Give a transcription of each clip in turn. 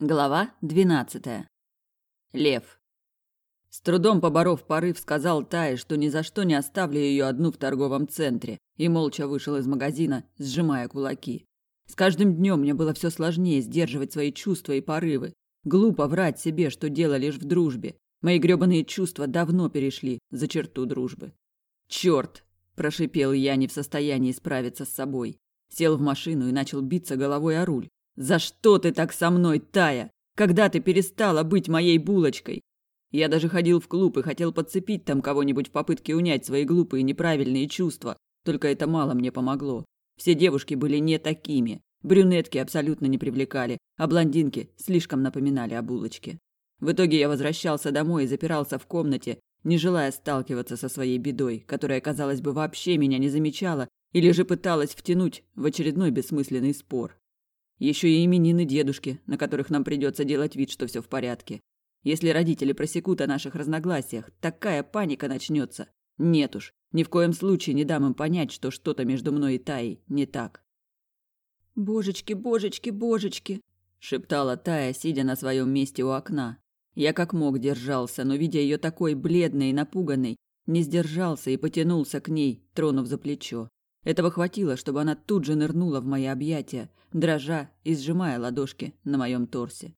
Глава двенадцатая. Лев. С трудом поборов порыв, сказал Тае, что ни за что не оставлю ее одну в торговом центре, и молча вышел из магазина, сжимая кулаки. С каждым днем мне было все сложнее сдерживать свои чувства и порывы. Глупо врать себе, что дело лишь в дружбе. Мои грёбаные чувства давно перешли за черту дружбы. «Чёрт!» – прошипел я, не в состоянии справиться с собой. Сел в машину и начал биться головой о руль. За что ты так со мной, Тая? Когда ты перестала быть моей булочкой? Я даже ходил в клуб и хотел подцепить там кого-нибудь в попытке унять свои глупые неправильные чувства. Только это мало мне помогло. Все девушки были не такими. Брюнетки абсолютно не привлекали, а блондинки слишком напоминали о булочке. В итоге я возвращался домой и запирался в комнате, не желая сталкиваться со своей бедой, которая, казалось бы, вообще меня не замечала или же пыталась втянуть в очередной бессмысленный спор. Еще и именины дедушки, на которых нам придется делать вид, что все в порядке. Если родители просекут о наших разногласиях, такая паника начнется. Нет уж, ни в коем случае не дам им понять, что что-то между мной и Таей не так. «Божечки, божечки, божечки!» – шептала Тая, сидя на своем месте у окна. Я как мог держался, но, видя ее такой бледной и напуганной, не сдержался и потянулся к ней, тронув за плечо. Этого хватило, чтобы она тут же нырнула в мои объятия, дрожа и сжимая ладошки на моем торсе.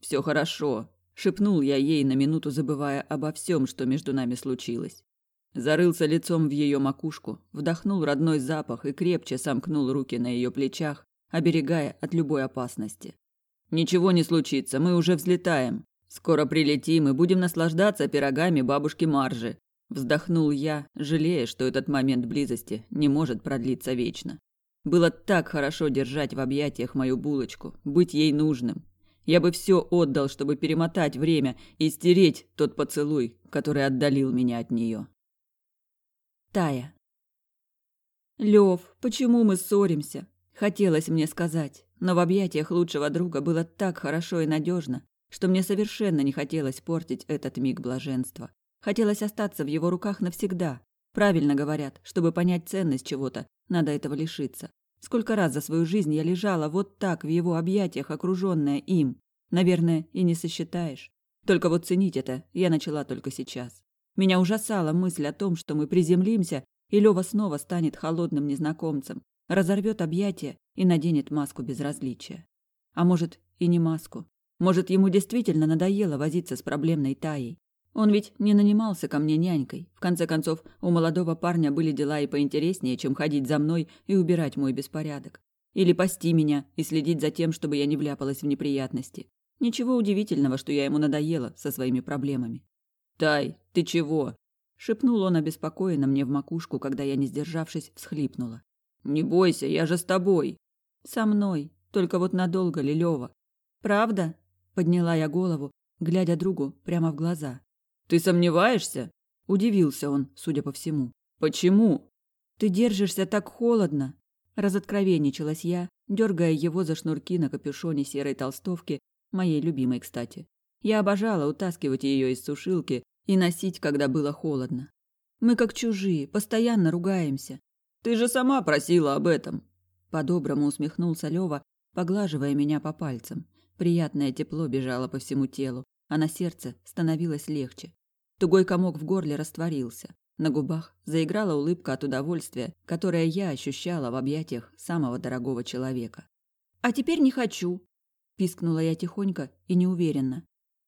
«Все хорошо», – шепнул я ей на минуту, забывая обо всем, что между нами случилось. Зарылся лицом в ее макушку, вдохнул родной запах и крепче сомкнул руки на ее плечах, оберегая от любой опасности. «Ничего не случится, мы уже взлетаем. Скоро прилетим и будем наслаждаться пирогами бабушки Маржи. Вздохнул я, жалея, что этот момент близости не может продлиться вечно. Было так хорошо держать в объятиях мою булочку, быть ей нужным. Я бы все отдал, чтобы перемотать время и стереть тот поцелуй, который отдалил меня от нее. Тая. Лев, почему мы ссоримся? Хотелось мне сказать, но в объятиях лучшего друга было так хорошо и надежно, что мне совершенно не хотелось портить этот миг блаженства. Хотелось остаться в его руках навсегда. Правильно говорят, чтобы понять ценность чего-то, надо этого лишиться. Сколько раз за свою жизнь я лежала вот так в его объятиях, окруженная им. Наверное, и не сосчитаешь. Только вот ценить это я начала только сейчас. Меня ужасала мысль о том, что мы приземлимся, и Лёва снова станет холодным незнакомцем, разорвет объятия и наденет маску безразличия. А может, и не маску. Может, ему действительно надоело возиться с проблемной Таей. Он ведь не нанимался ко мне нянькой. В конце концов, у молодого парня были дела и поинтереснее, чем ходить за мной и убирать мой беспорядок. Или пасти меня и следить за тем, чтобы я не вляпалась в неприятности. Ничего удивительного, что я ему надоела со своими проблемами. «Тай, ты чего?» – шепнул он обеспокоенно мне в макушку, когда я, не сдержавшись, всхлипнула. «Не бойся, я же с тобой». «Со мной. Только вот надолго ли, Лёва?» «Правда?» – подняла я голову, глядя другу прямо в глаза. Ты сомневаешься? Удивился он, судя по всему. Почему? Ты держишься так холодно. Разоткровенничалась я, дергая его за шнурки на капюшоне серой толстовки, моей любимой, кстати. Я обожала утаскивать ее из сушилки и носить, когда было холодно. Мы как чужие, постоянно ругаемся. Ты же сама просила об этом. По-доброму усмехнулся Лева, поглаживая меня по пальцам. Приятное тепло бежало по всему телу, а на сердце становилось легче. Тугой комок в горле растворился. На губах заиграла улыбка от удовольствия, которое я ощущала в объятиях самого дорогого человека. «А теперь не хочу», – пискнула я тихонько и неуверенно.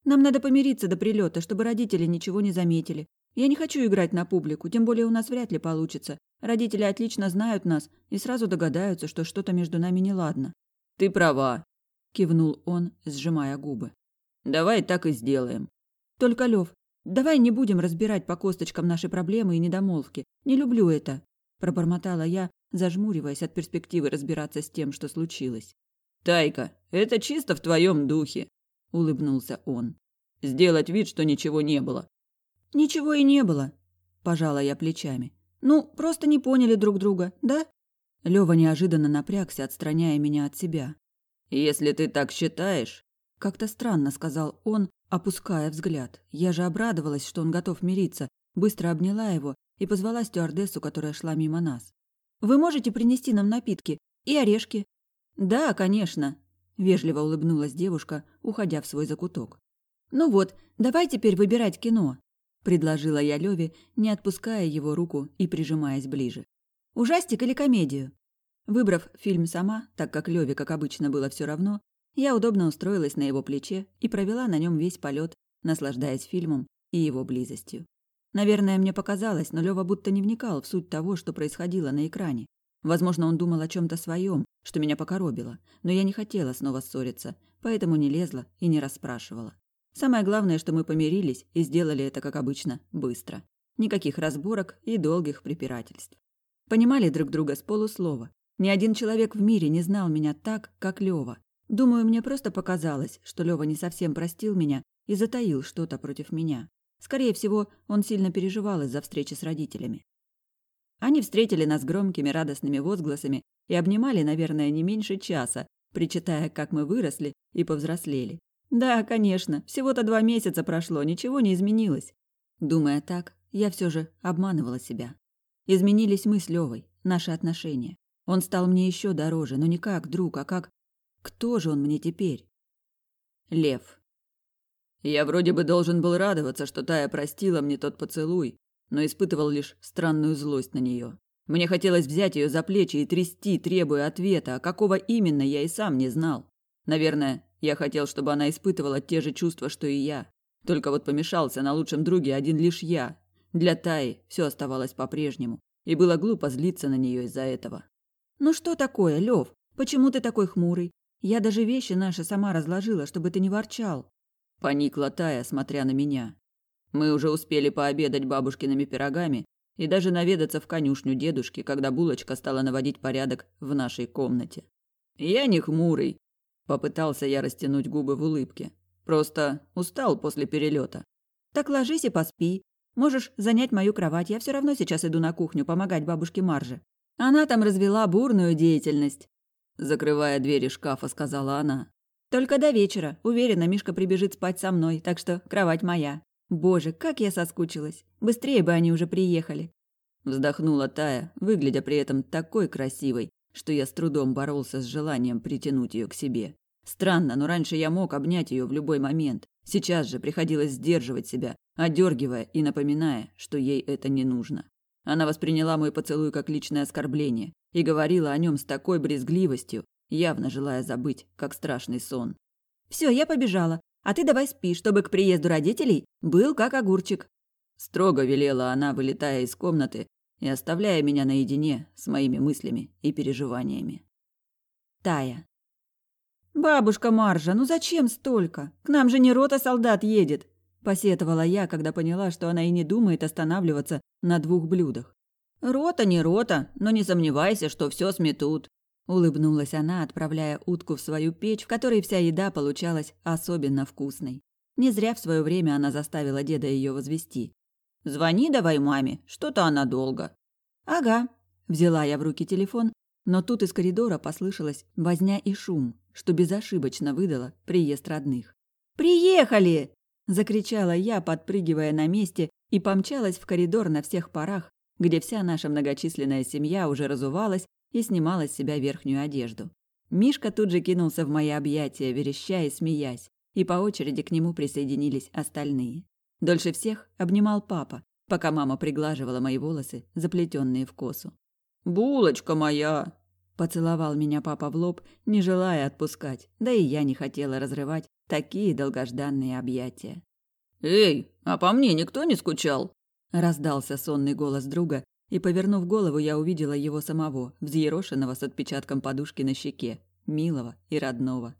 «Нам надо помириться до прилета, чтобы родители ничего не заметили. Я не хочу играть на публику, тем более у нас вряд ли получится. Родители отлично знают нас и сразу догадаются, что что-то между нами неладно». «Ты права», – кивнул он, сжимая губы. «Давай так и сделаем». «Только, Лев, Давай не будем разбирать по косточкам наши проблемы и недомолвки. Не люблю это, пробормотала я, зажмуриваясь от перспективы разбираться с тем, что случилось. Тайка, это чисто в твоем духе, улыбнулся он. Сделать вид, что ничего не было. Ничего и не было, пожала я плечами. Ну, просто не поняли друг друга, да? Лёва неожиданно напрягся, отстраняя меня от себя. Если ты так считаешь, как-то странно сказал он, опуская взгляд. Я же обрадовалась, что он готов мириться, быстро обняла его и позвала стюардессу, которая шла мимо нас. «Вы можете принести нам напитки и орешки?» «Да, конечно», – вежливо улыбнулась девушка, уходя в свой закуток. Ну вот, давай теперь выбирать кино, предложила я Леве, не отпуская его руку и прижимаясь ближе. Ужастик или комедию? Выбрав фильм сама, так как Леве, как обычно, было все равно, я удобно устроилась на его плече и провела на нем весь полет, наслаждаясь фильмом и его близостью. Наверное, мне показалось, но Лёва будто не вникал в суть того, что происходило на экране. Возможно, он думал о чем то своем, что меня покоробило, но я не хотела снова ссориться, поэтому не лезла и не расспрашивала. Самое главное, что мы помирились и сделали это, как обычно, быстро. Никаких разборок и долгих препирательств. Понимали друг друга с полуслова. Ни один человек в мире не знал меня так, как Лёва. Думаю, мне просто показалось, что Лёва не совсем простил меня и затаил что-то против меня. Скорее всего, он сильно переживал из-за встречи с родителями. Они встретили нас громкими радостными возгласами и обнимали, наверное, не меньше часа, причитая, как мы выросли и повзрослели. Да, конечно, всего-то два месяца прошло, ничего не изменилось. Думая так, я все же обманывала себя. Изменились мы с Левой, наши отношения. Он стал мне еще дороже, но не как друг, а как... Кто же он мне теперь? Лев. Я вроде бы должен был радоваться, что Тая простила мне тот поцелуй, но испытывал лишь странную злость на нее. Мне хотелось взять ее за плечи и трясти, требуя ответа, а какого именно я и сам не знал. Наверное, я хотел, чтобы она испытывала те же чувства, что и я. Только вот помешался на лучшем друге один лишь я. Для Таи все оставалось по-прежнему, и было глупо злиться на нее из-за этого. «Ну что такое, Лев? Почему ты такой хмурый? Я даже вещи наши сама разложила, чтобы ты не ворчал». Поникла Тая, смотря на меня. Мы уже успели пообедать бабушкиными пирогами и даже наведаться в конюшню дедушки, когда булочка стала наводить порядок в нашей комнате. Я не хмурый. Попытался я растянуть губы в улыбке. Просто устал после перелета. Так ложись и поспи. Можешь занять мою кровать. Я все равно сейчас иду на кухню помогать бабушке Марже. Она там развела бурную деятельность. Закрывая двери шкафа, сказала она. Только до вечера. Уверена, Мишка прибежит спать со мной, так что кровать моя. Боже, как я соскучилась. Быстрее бы они уже приехали. Вздохнула Тая, выглядя при этом такой красивой, что я с трудом боролся с желанием притянуть ее к себе. Странно, но раньше я мог обнять ее в любой момент. Сейчас же приходилось сдерживать себя, одергивая и напоминая, что ей это не нужно. Она восприняла мой поцелуй как личное оскорбление и говорила о нем с такой брезгливостью, явно желая забыть, как страшный сон. Все, я побежала. А ты давай спи, чтобы к приезду родителей был как огурчик. Строго велела она, вылетая из комнаты и оставляя меня наедине с моими мыслями и переживаниями. Тая. «Бабушка Маржа, ну зачем столько? К нам же не рота солдат едет!» Посетовала я, когда поняла, что она и не думает останавливаться на двух блюдах. «Рота не рота, но не сомневайся, что все сметут. Улыбнулась она, отправляя утку в свою печь, в которой вся еда получалась особенно вкусной. Не зря в свое время она заставила деда ее возвести. «Звони давай маме, что-то она долго». «Ага». Взяла я в руки телефон, но тут из коридора послышалась возня и шум, что безошибочно выдало приезд родных. «Приехали!» – закричала я, подпрыгивая на месте, и помчалась в коридор на всех парах, где вся наша многочисленная семья уже разувалась и снимала с себя верхнюю одежду. Мишка тут же кинулся в мои объятия, вереща и смеясь, и по очереди к нему присоединились остальные. Дольше всех обнимал папа, пока мама приглаживала мои волосы, заплетенные в косу. «Булочка моя!» Поцеловал меня папа в лоб, не желая отпускать, да и я не хотела разрывать такие долгожданные объятия. «Эй, а по мне никто не скучал?» Раздался сонный голос друга, и, повернув голову, я увидела его самого, взъерошенного с отпечатком подушки на щеке, милого и родного.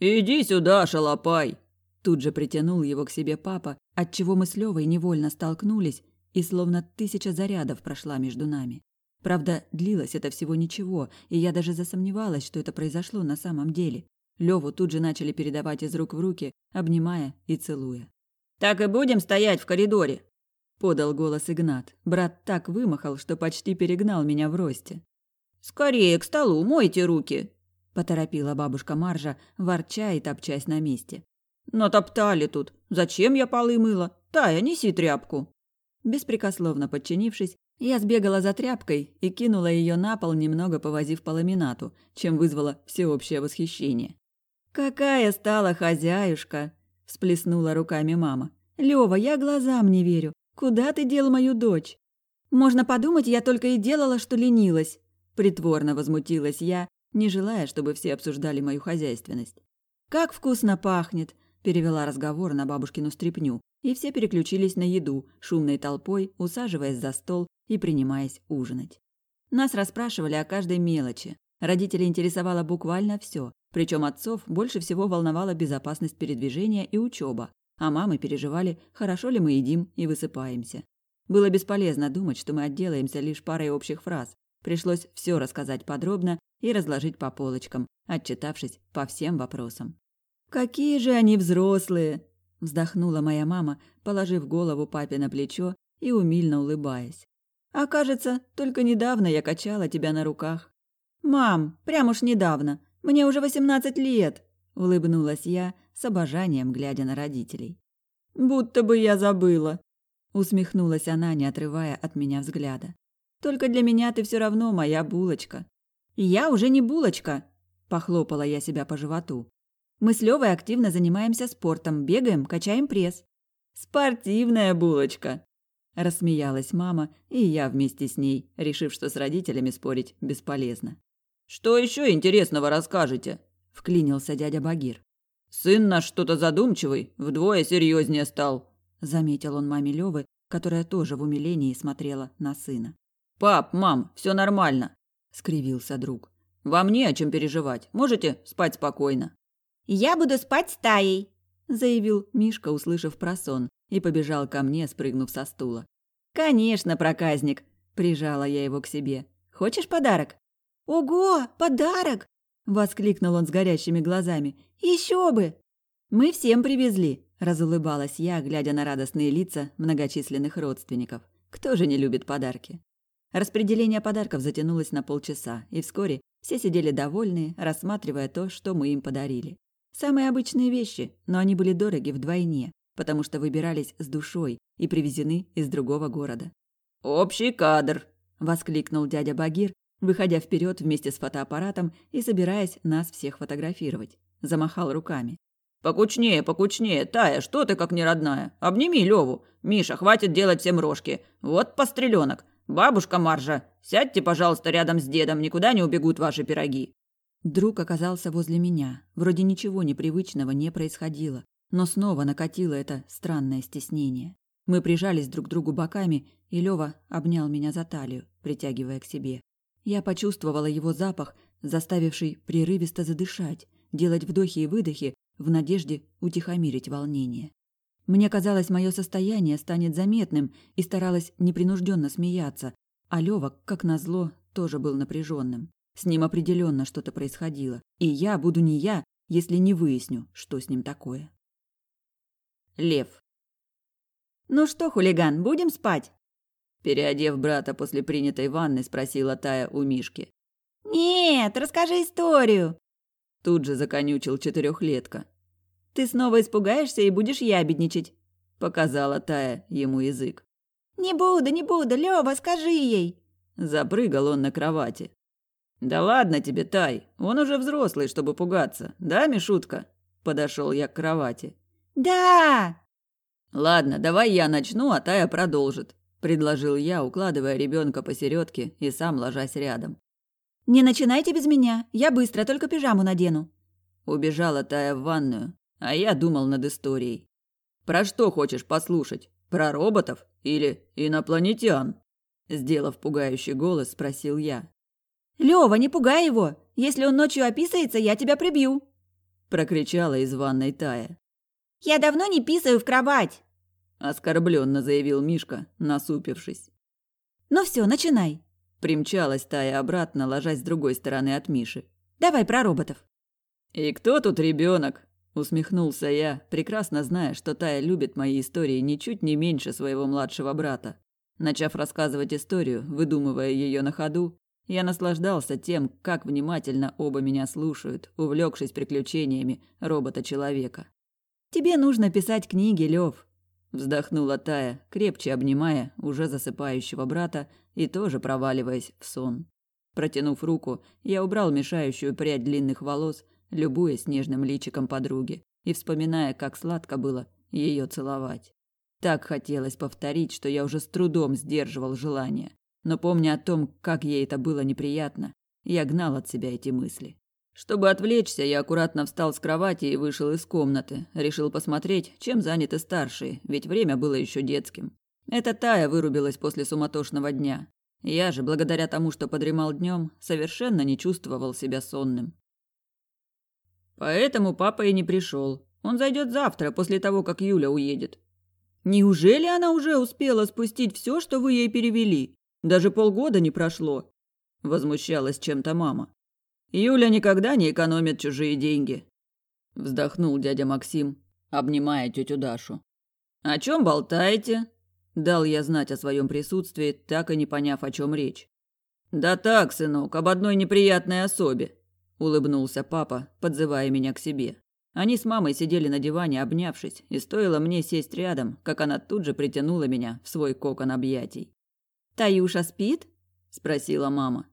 «Иди сюда, шалопай!» Тут же притянул его к себе папа, отчего мы с Левой невольно столкнулись, и словно тысяча зарядов прошла между нами. Правда, длилось это всего ничего, и я даже засомневалась, что это произошло на самом деле. Леву тут же начали передавать из рук в руки, обнимая и целуя. «Так и будем стоять в коридоре?» подал голос Игнат. Брат так вымахал, что почти перегнал меня в росте. Скорее к столу, мойте руки, поторопила бабушка Маржа, ворча и топчась на месте. Натоптали тут. Зачем я полы мыла? Тая, неси тряпку. Беспрекословно подчинившись, я сбегала за тряпкой и кинула ее на пол, немного повозив по ламинату, чем вызвала всеобщее восхищение. «Какая стала хозяюшка!» – всплеснула руками мама. «Лёва, я глазам не верю. Куда ты дел мою дочь?» «Можно подумать, я только и делала, что ленилась», – притворно возмутилась я, не желая, чтобы все обсуждали мою хозяйственность. «Как вкусно пахнет!» – перевела разговор на бабушкину стряпню, и все переключились на еду, шумной толпой, усаживаясь за стол и принимаясь ужинать. Нас расспрашивали о каждой мелочи. Родителей интересовало буквально все, причем отцов больше всего волновала безопасность передвижения и учеба, а мамы переживали, хорошо ли мы едим и высыпаемся. Было бесполезно думать, что мы отделаемся лишь парой общих фраз. Пришлось все рассказать подробно и разложить по полочкам, отчитавшись по всем вопросам. «Какие же они взрослые!» – вздохнула моя мама, положив голову папе на плечо и умильно улыбаясь. «А кажется, только недавно я качала тебя на руках». «Мам, прям уж недавно. Мне уже восемнадцать лет!» – улыбнулась я, с обожанием глядя на родителей. «Будто бы я забыла!» – усмехнулась она, не отрывая от меня взгляда. «Только для меня ты все равно моя булочка. «Я уже не булочка», – похлопала я себя по животу. «Мы с Левой активно занимаемся спортом, бегаем, качаем пресс». «Спортивная булочка», – рассмеялась мама, и я вместе с ней, решив, что с родителями спорить бесполезно. «Что еще интересного расскажете?» – вклинился дядя Багир. «Сын наш что-то задумчивый, вдвое серьезнее стал», – заметил он маме Левы, которая тоже в умилении смотрела на сына. «Пап, мам, все нормально скривился друг. Вам не о чем переживать. Можете спать спокойно. Я буду спать с Таей, заявил Мишка, услышав про сон, и побежал ко мне, спрыгнув со стула. Конечно, проказник, прижала я его к себе. Хочешь подарок? Ого, подарок! воскликнул он с горящими глазами. Еще бы! Мы всем привезли, разулыбалась я, глядя на радостные лица многочисленных родственников. Кто же не любит подарки? Распределение подарков затянулось на полчаса, и вскоре все сидели довольные, рассматривая то, что мы им подарили. Самые обычные вещи, но они были дороги вдвойне, потому что выбирались с душой и привезены из другого города. «Общий кадр!» – воскликнул дядя Багир, выходя вперед вместе с фотоаппаратом и собираясь нас всех фотографировать. Замахал руками. «Покучнее, покучнее, Тая, что ты как неродная? Обними Леву. Миша, хватит делать всем рожки. Вот постреленок. «Бабушка Маржа, сядьте, пожалуйста, рядом с дедом, никуда не убегут ваши пироги». Друг оказался возле меня. Вроде ничего непривычного не происходило, но снова накатило это странное стеснение. Мы прижались друг к другу боками, и Лёва обнял меня за талию, притягивая к себе. Я почувствовала его запах, заставивший прерывисто задышать, делать вдохи и выдохи в надежде утихомирить волнение. Мне казалось, мое состояние станет заметным, и старалась непринужденно смеяться, а Лёва, как назло, тоже был напряженным. С ним определенно что-то происходило, и я буду не я, если не выясню, что с ним такое. Лев. «Ну что, хулиган, будем спать?» Переодев брата после принятой ванны, спросила Тая у Мишки. «Нет, расскажи историю!» Тут же законючил четырехлетка. Ты снова испугаешься и будешь ябедничать», – показала Тая ему язык. «Не буду, не буду, Лёва, скажи ей!» Запрыгал он на кровати. «Да ладно тебе, Тай, он уже взрослый, чтобы пугаться, да, Мишутка?» Подошел я к кровати. «Да!» «Ладно, давай я начну, а Тая продолжит», – предложил я, укладывая ребенка посередке и сам ложась рядом. «Не начинайте без меня, я быстро только пижаму надену». Убежала Тая в ванную, а я думал над историей. Про что хочешь послушать? Про роботов или инопланетян? Сделав пугающий голос, спросил я. Лёва, не пугай его. Если он ночью описается, я тебя прибью. Прокричала из ванной Тая. Я давно не писаю в кровать. Оскорбленно заявил Мишка, насупившись. Ну все, начинай. Примчалась Тая обратно, ложась с другой стороны от Миши. Давай про роботов. И кто тут ребенок? Усмехнулся я, прекрасно зная, что Тая любит мои истории ничуть не меньше своего младшего брата. Начав рассказывать историю, выдумывая ее на ходу, я наслаждался тем, как внимательно оба меня слушают, увлекшись приключениями робота-человека. «Тебе нужно писать книги, Лев», – вздохнула Тая, крепче обнимая уже засыпающего брата и тоже проваливаясь в сон. Протянув руку, я убрал мешающую прядь длинных волос любуясь снежным личиком подруги и вспоминая, как сладко было ее целовать. Так хотелось повторить, что я уже с трудом сдерживал желание. Но помня о том, как ей это было неприятно, я гнал от себя эти мысли. Чтобы отвлечься, я аккуратно встал с кровати и вышел из комнаты. Решил посмотреть, чем заняты старшие, ведь время было еще детским. Эта Тая вырубилась после суматошного дня. Я же, благодаря тому, что подремал днем, совершенно не чувствовал себя сонным. Поэтому папа и не пришел. Он зайдет завтра, после того, как Юля уедет. Неужели она уже успела спустить все, что вы ей перевели? Даже полгода не прошло. Возмущалась чем-то мама. Юля никогда не экономит чужие деньги. Вздохнул дядя Максим, обнимая тетю Дашу. О чем болтаете? Дал я знать о своем присутствии, так и не поняв, о чем речь. Да так, сынок, об одной неприятной особе, улыбнулся папа, подзывая меня к себе. Они с мамой сидели на диване, обнявшись, и стоило мне сесть рядом, как она тут же притянула меня в свой кокон объятий. «Таюша спит?» – спросила мама.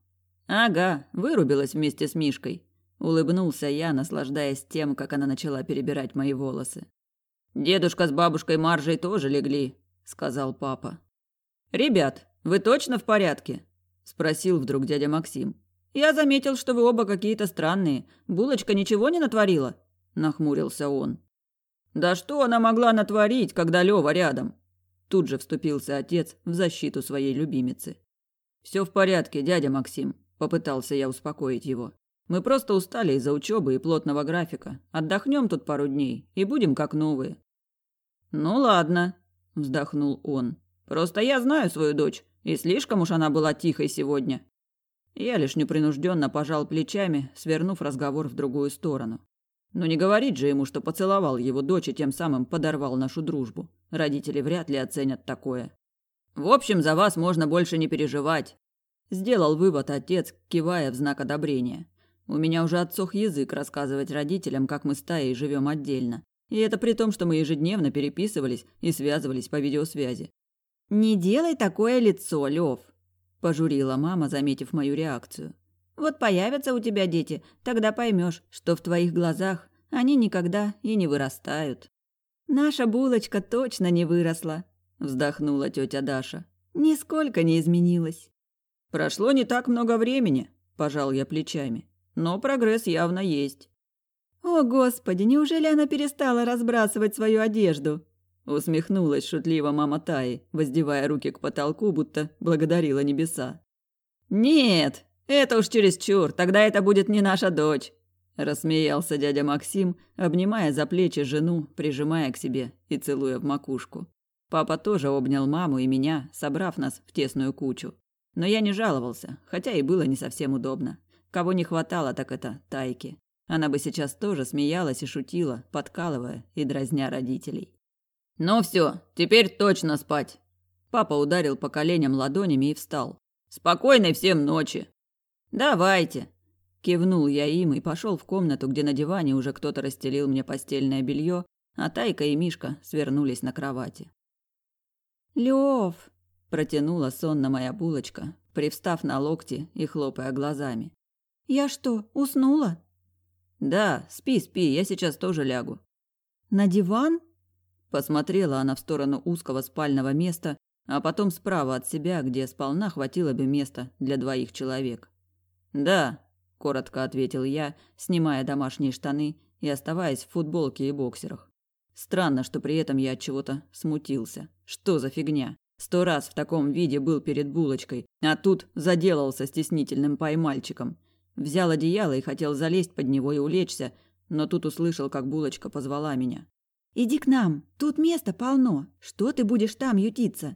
«Ага, вырубилась вместе с Мишкой», – улыбнулся я, наслаждаясь тем, как она начала перебирать мои волосы. «Дедушка с бабушкой Маржей тоже легли», – сказал папа. «Ребят, вы точно в порядке?» – спросил вдруг дядя Максим. «Я заметил, что вы оба какие-то странные. Булочка ничего не натворила?» – нахмурился он. «Да что она могла натворить, когда Лёва рядом?» Тут же вступился отец в защиту своей любимицы. «Все в порядке, дядя Максим», – попытался я успокоить его. «Мы просто устали из-за учебы и плотного графика. Отдохнем тут пару дней и будем как новые». «Ну ладно», – вздохнул он. «Просто я знаю свою дочь, и слишком уж она была тихой сегодня». Я лишь непринужденно пожал плечами, свернув разговор в другую сторону. Но не говорить же ему, что поцеловал его дочь и тем самым подорвал нашу дружбу. Родители вряд ли оценят такое. В общем, за вас можно больше не переживать. Сделал вывод отец, кивая в знак одобрения. У меня уже отсох язык рассказывать родителям, как мы с Таей живем отдельно. И это при том, что мы ежедневно переписывались и связывались по видеосвязи. «Не делай такое лицо, Лев», – пожурила мама, заметив мою реакцию. Вот появятся у тебя дети, тогда поймешь, что в твоих глазах они никогда и не вырастают. Наша булочка точно не выросла, вздохнула тетя Даша. Нисколько не изменилась. Прошло не так много времени, пожал я плечами. Но прогресс явно есть. О, господи, неужели она перестала разбрасывать свою одежду? Усмехнулась шутливо мама Таи, воздевая руки к потолку, будто благодарила небеса. Нет, это уж чересчур, тогда это будет не наша дочь. Рассмеялся дядя Максим, обнимая за плечи жену, прижимая к себе и целуя в макушку. Папа тоже обнял маму и меня, собрав нас в тесную кучу. Но я не жаловался, хотя и было не совсем удобно. Кого не хватало, так это Тайки. Она бы сейчас тоже смеялась и шутила, подкалывая и дразня родителей. «Ну все, теперь точно спать!» Папа ударил по коленям ладонями и встал. «Спокойной всем ночи!» «Давайте!» Кивнул я им и пошел в комнату, где на диване уже кто-то расстелил мне постельное белье, а Тайка и Мишка свернулись на кровати. «Лев!» – протянула сонно моя булочка, привстав на локти и хлопая глазами. «Я что, уснула?» «Да, спи, спи, я сейчас тоже лягу». «На диван?» Посмотрела она в сторону узкого спального места, а потом справа от себя, где сполна хватило бы места для двоих человек. «Да», – коротко ответил я, снимая домашние штаны и оставаясь в футболке и боксерах. Странно, что при этом я от чего-то смутился. Что за фигня? Сто раз в таком виде был перед булочкой, а тут заделался стеснительным поймальчиком. Взял одеяло и хотел залезть под него и улечься, но тут услышал, как булочка позвала меня. «Иди к нам, тут места полно. Что ты будешь там ютиться?»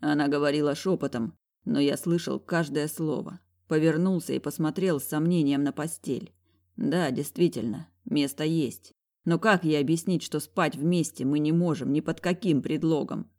Она говорила шепотом, но я слышал каждое слово. Повернулся и посмотрел с сомнением на постель. Да, действительно, место есть. Но как ей объяснить, что спать вместе мы не можем ни под каким предлогом?